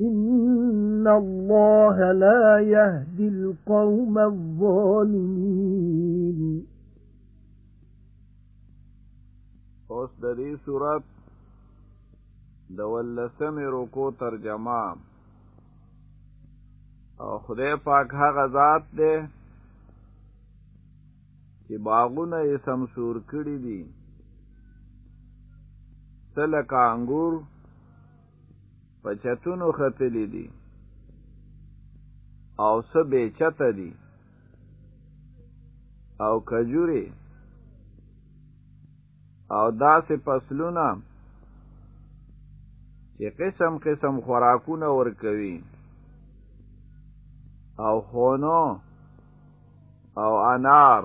ان الله لا يهدي القوم الظالمين اوس د دې صورت د ولسمې رکو ترجمه او خدای پاک هغه ذات دی چې باغونه یې سمسور کړي دي څه لکه انګور په چتونو ختلي دي او څه بې چته دي او کجوري او داسې فصلونه چې قسم قسم خوراکونه ورکوي او خونو او انار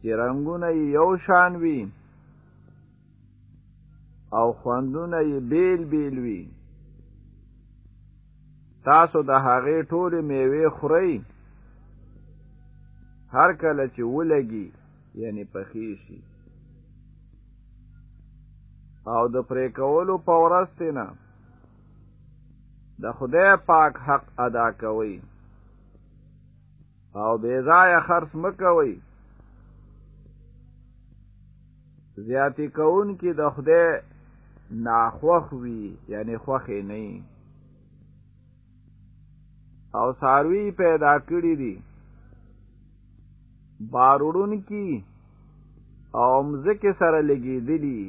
چې رنگونه یو شان وي او خوندونه یې بیل بیل وي تاسو د هغې ټولې میوې خورئ هر کله چې ولګي یعنی پخې شي او د پرې کولو په ورځ نه د خدای پاک حق ادا کوي او بې ځایه خرڅ مه کوئ زیاتی کون کې د خدای ناخوخ وي یعنی خوخې نه او ساروی پیدا کړی دي بارودون کی او مزکه سره لګیدلی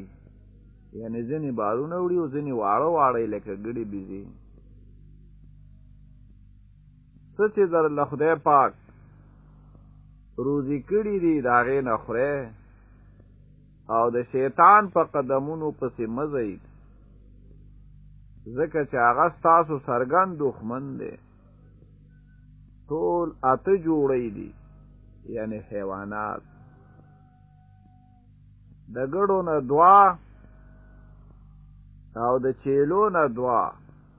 یعنی ځنی بارونه وړي او ځنی واړه واړه لکه ګړي بيزي څه چې در له خدای پاک روزي کړي دي د هغې نه خورئ او د شیطان په قدمونو پسې مه ځئ ځکه چې هغه ستاسو څرګند دښمن دی ټول اته جوړی دي یعنی حیوانات د ګړو نه دوا او د چیلو نه دوا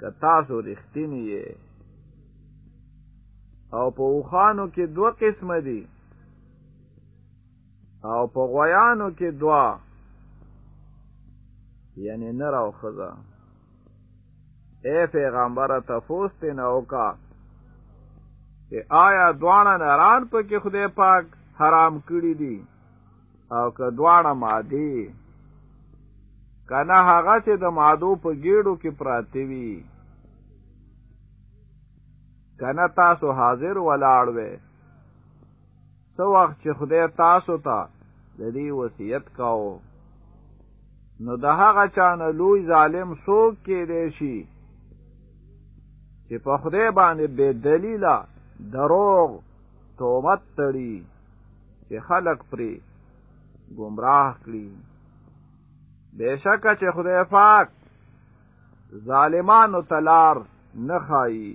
که تاسو رښتینی یې او په اوخانو کې دوه قسمه دي او په غویانو کې دوا یعنی نر او خزا اے پیغمبر تفوس تی نوکا چې آیا دوانه نران په کې خدای پاک حرام کړی دي او که دواړه مادي کنه هغه چې د مادو په ګیړو کې پراته وي کنه تاسو حاضر ولاړ وې سو وخت چې خدای تاسو ته د دې وصیت کاو نو د هغه چانه لوی ظالم څوک کې دی شي چې په خدای باندې بے دلیله دروغ تومت تړي چې خلق پری گمراه کړي بشک چې خدای پاک ظالمانو تلار نه خایي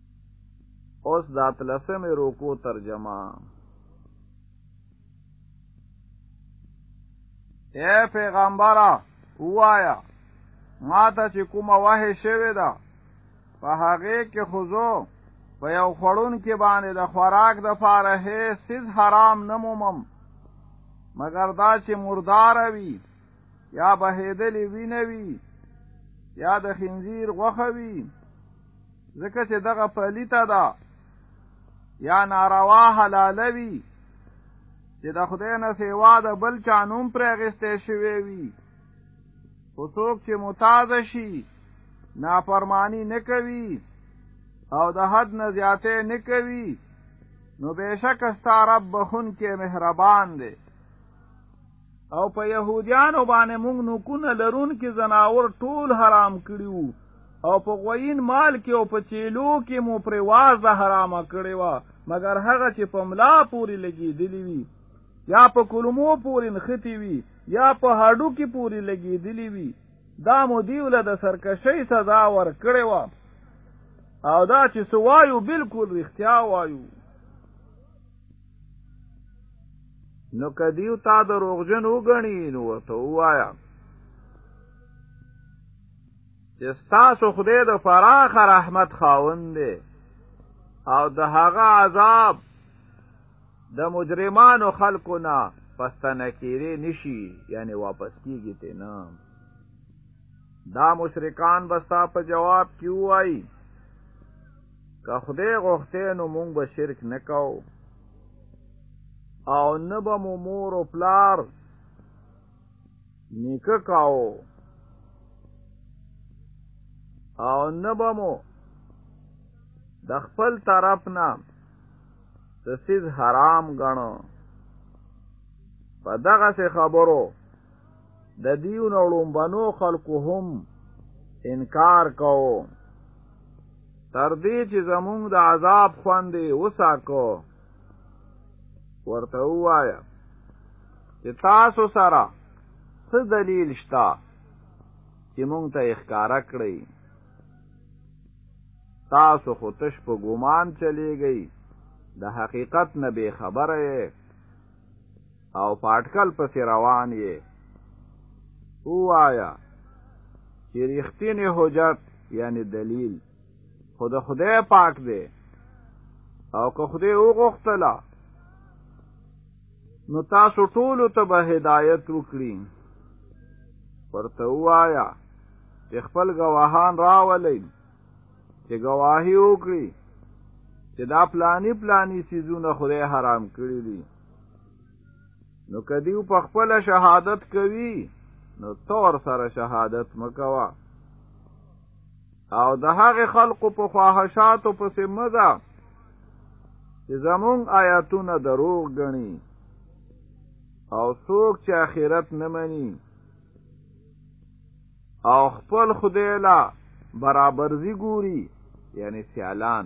اوس د اتلسمې روکو ترجمه اے پیغمبره وایا ما ته چې کومه وحې شوې ده په هغې کې خوځو په یو خوړون کې باندې د خوراک د پاره هیڅ سیز حرام نه مومم مګر دا چې مردار وي یا بهېدلې وینه وي یا د خنزیر غوښه وي ځکه چې دغه پلیته ده یا ناروا حلالوي چې د خدای نه سیوا د بل چا نوم پر اغستې شوی وي خو څوک چې متاز شي نافرمانی نه کوي او د حد نه زیاتې نه کوي نو بهشکه ستا رب بخون کې مهربان دی او په يهوديانو باندې موږ نوکونه لرون کې زناور ټول حرام کړیو او په غوین مال کې او په چیلو کې مو پر وازه حرامه کړی و مګر هغه چې په ملا پوری لګیدلی وي یا په کلمو پوری نختی وي یا په هډو کې پوری لګیدلی وي دا مو دیوله د سرکشی سزا ور کړی و او دا چې سوایو بالکل رښتیا وایو نو کدیو تا د روغجن وګڼي نو ورته وایا چې ستاسو خدای د فراخ رحمت خاوند دی او د هغه عذاب د مجرمانو خلکو نه پستنه کیری نشي یعنی واپس کیږي ته نه دا مشرکان بستا په جواب کیوای که خدای غوښته نو مونږ به شرک نه کو او نه به مو مور او پلار نیکه کاو او نه به مو د خپل طرف نه سسیز حرام غنو په دغه خبرو د دیو نړوم بنو خلکو هم انکار کوو تر دې چې زمونږ د عذاب خوندې وساکو ورته وایا چې تاسو سره څه دلیل شته چې مونږ ته ښکارا کړی تاسو خو تش په ګومان چلیږئ د حقیقت نه به خبره او پاټکل پسې روان یې وایا چې رښتینی حجت یعنی دلیل خود خدای پاک دی او که خدای وغوښتله نو تاسو ټول ته به هدایت وکړي ورته وایا چې خپل گواهان راولئ چې گواهی وکړي چې دا پلانی پلانی سیزونه خدای حرام کړی دي نو کدیو په خپل شهادت کوي نو تور سره شهادت مکوا او د هغه خلقو په خواهشاتو پسې مزه چې زمونږ آیاتونه دروغ ګڼي او څوک چې آخرت نه مني او خپل خدای لا برابرزی ګوري یعنی سیالان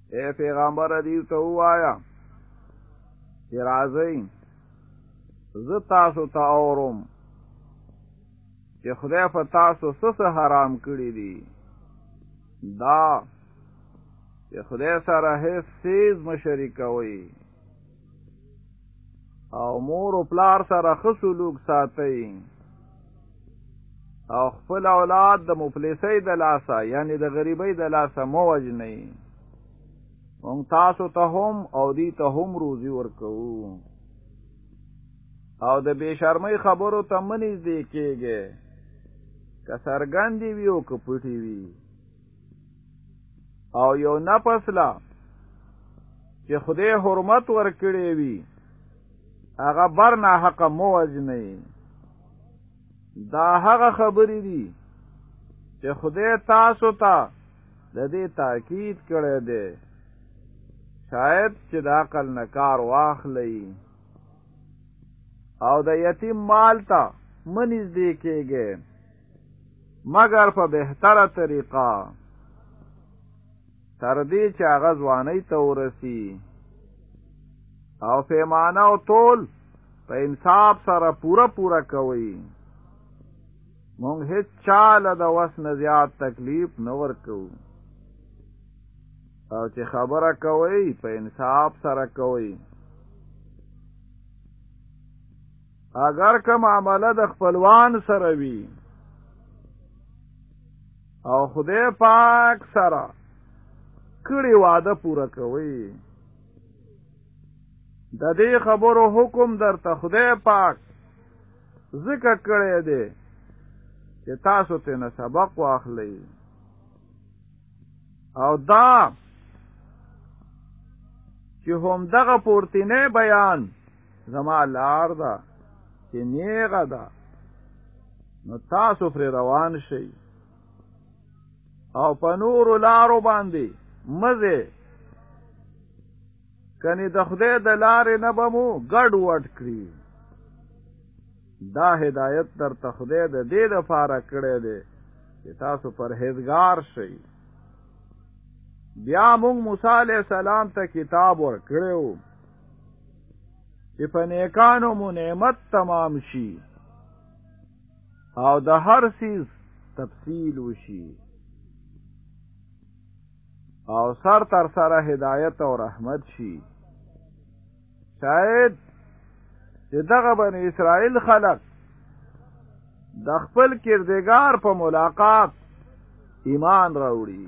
اے پیغمبر دی ته وایا چې راځي زه تاسو ته اورم چې خدای په تاسو څه حرام کړی دی دا چې خدای سره هیڅ سیز مشرکوي او مور او پلار سره ښه سلوک ساتي او خپل اولاد د مفلسۍ د لاسه یعنی د غریبۍ د لاسه مو وجنئ مونږ تاسو ته هم او دی ته هم روزي ورکوو او د بشرمۍ خبرو ته منځ دی کېږي که سرګندې وي او که پټې وي او یو نفس لا چې خدای حرمت ورکړي وي هغه بر نه حق مو وجنه دا هغه خبرې دي چې خدای تاسو ته تا د دې تاکید کړی دی شاید چې د عقل نه کار واخلئ او د یتیم مال ته منځ دی کېږي مګر په بهتره طریقه تر دې چې هغه ځواني ته ورسی او پیمانه او تول په انصاف سره پوره پوره کوي مونږ هیڅ چاله د وس نه زیات تکلیف نه ورکو او چې خبره کوي په انصاف سره کوي اگر که معامله د خپلوان سره وي او خدای پاک سره کړي وعده پوره کوي د دې خبرو حکم درته خدای پاک ذکر کړی دی چې تاسو ته نه سبق واخلئ او دا چې هم دغه پورتینه بیان زما لار ده چې نیغه ده نو تاسو پر روان شئ او په نور لارو باندې مزه کني د خدای د لارې نه بمو ګډ وډ کړی دا هدایت تر تخدای د دې د فاره کړی دی چې تاسو پرهیزګار شئ بیا موږ موسی علیہ السلام ته کتاب ورکړو چې په نیکانو مو نعمت تمام شي او د هر سیز تفصیل وشي او سر تر سره هدایت او رحمت شي شاید چې دغه بنی اسرائیل خلق د خپل کردګار په ملاقات ایمان راوړي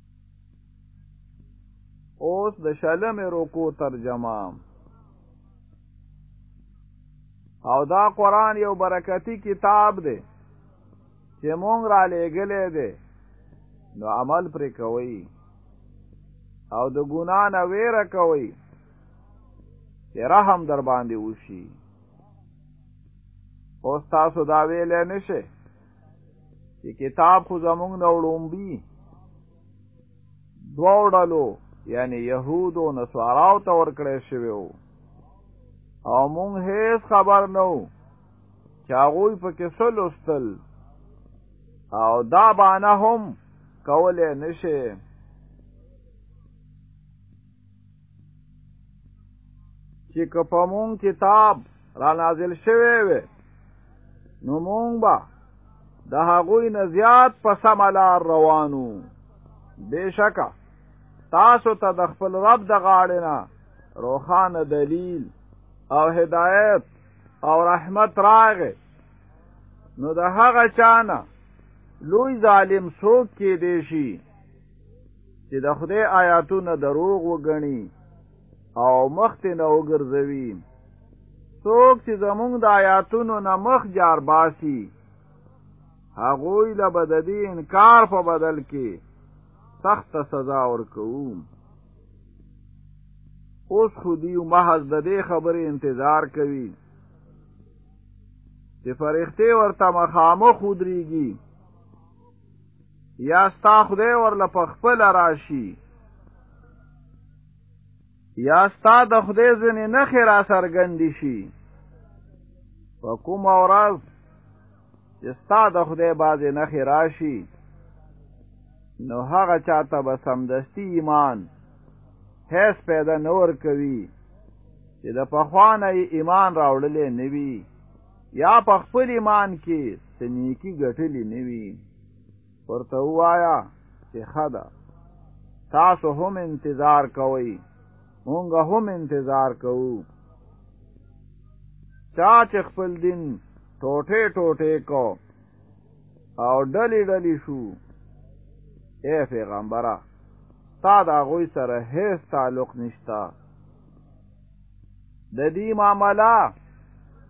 اوس د شلم رکو ترجمه او دا قرآن یو برکتی کتاب دی چې مونږ را لېږلې دی نو عمل پرې کوي او د ګنا نه ویره کوي چې رحم در باندې وشي اوس تاسو دا ویلې نشئ چې کتاب خو زمونږ نه وړومبي دوو ډلو یعنی یهود او نصاراو ته ورکړی شوی وو او مونږ هیڅ خبر نه وو چې هغوی پکې څه لوستل او دا بانه هم کولی نشي چې که په مونږ کتاب را نازل شوی وي نو مونږ به د هغوی نه زیات په سمه لار روانو بېشکه تاسو ته د خپل رب د غاړې نه روښانه دلیل او هدایت او رحمت راغې نو د هغه چانه لوی ظالم څوک کې دی شي چې د خدای آیاتونه دروغ وګڼي او مخته نه وګرځوي څوک چې زمونږ د آیاتونو نه مخ جار باسي هغوی له بددي انکار په بدل کې سخت سزا ورکوو اوس خو دی محض د دې خبرې انتظار کوي چې فرښتې ورته مخامخ ودرېږي یا ستا خدای ورله په خپل راشي یا ستا د خدای ځنې نخې را څرګندې شي په کوم ورځ چې ستا د خدای بعضې نخې راشي نو هغه چاته به سمدستی ایمان هیڅ پیدا نور کوي چې د پخوانه ایمان راوړلې نوي یا په خپل ایمان کې څه نیکي ګټلې نه وي ورته ووایه چې ښه ده تاسو هم انتظار کوئ مونږ هم انتظار کوو چا چې خپل دین ټوټه ټوټه کو او ډلی ډلی شو اے پیغمبره تا دا غوی سره هیڅ تعلق نشته د دې معامله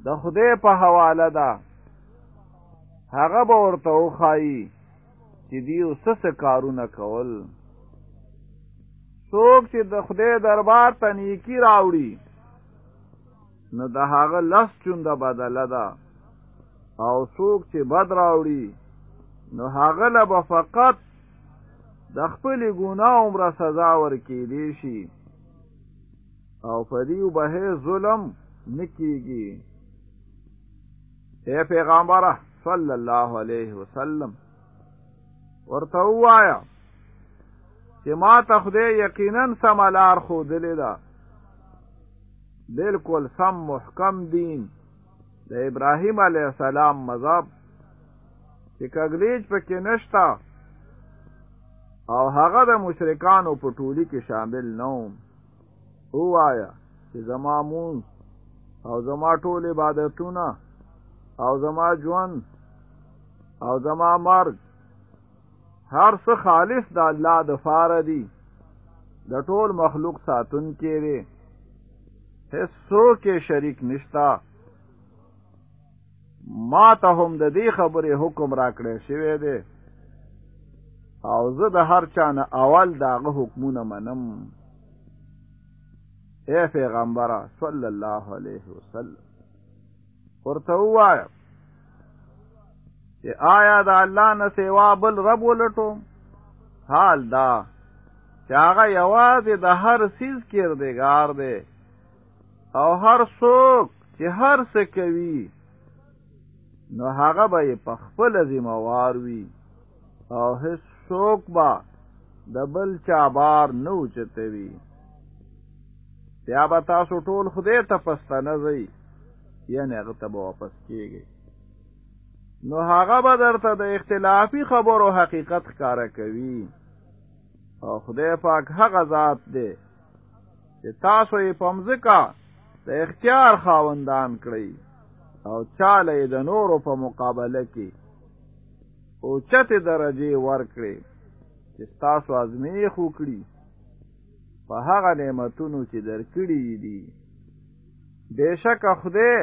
د خدای په حواله ده هغه به ورته وخایي چې دی اوس څه کارونه کول څوک چې د خدای دربار ته نیکی راوړي نو د هغه لس چونده بدله ده او څوک چې بد راوړي نو هغه له به فقط د خپل ګناه عمره سزا ورکې دی شي او په دې به ظلم نکیږي اے پیغمبر صلی الله علیه وسلم ورته وایا چې ما ته خدای یقینا سم لار خو دلې ده بالکل سم محکم دین د ابراهیم علیه السلام مذهب چې کګلیج پکې نشتا او هغه د مشرکانو په ټولي کې شامل نه و وایا چې زما مون او زما ټول عبادتونه او زما ژوند او زما مرګ هر څه خالص د الله د فار دی د ټول مخلوق ساتون کې دی هیڅ څوک شریک نشتا ما ته هم د دې خبرې حکم راکړی شوی دی او زه د هر چا نه اول داغه حکمونه منم اے پیغمبره صلی الله علیه وسلم ورته ووایه چې آیا د الله نه سیوا بل رب ولټو حال دا چې هغه یوازې د هر سیز کردګار دی او هر څوک چې هر څه کوي نو هغه به یې په خپله ذمه وار وي او هیڅ څوک به د بل چا بار نه اوچتوي بیا به تاسو ټول خدای ته پستانه ځئ یعنې هغه ته به واپس کیږئ نو هغه به درته د اختلافي خبرو حقیقت ښکاره کوي او خدای پاک هغه ذات دی چې تاسو یې په مځکه د اختیار خاوندان کړئ او چاله د نورو په مقابله کې او چته درجه ورکړي چې تاسو ازمیخ وکړي په هغه نعمتونو چې درکړي دي بشک خدای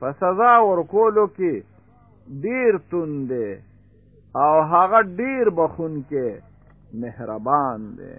په سزا ورکولو کې ډیر توند دی او هغه ډیر بخون کې مهربان دی